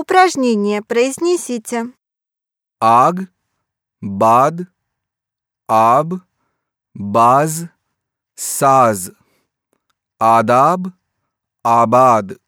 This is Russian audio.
Упражнение произнесите. Аг, бад, аб, баз, саз, адаб, абад.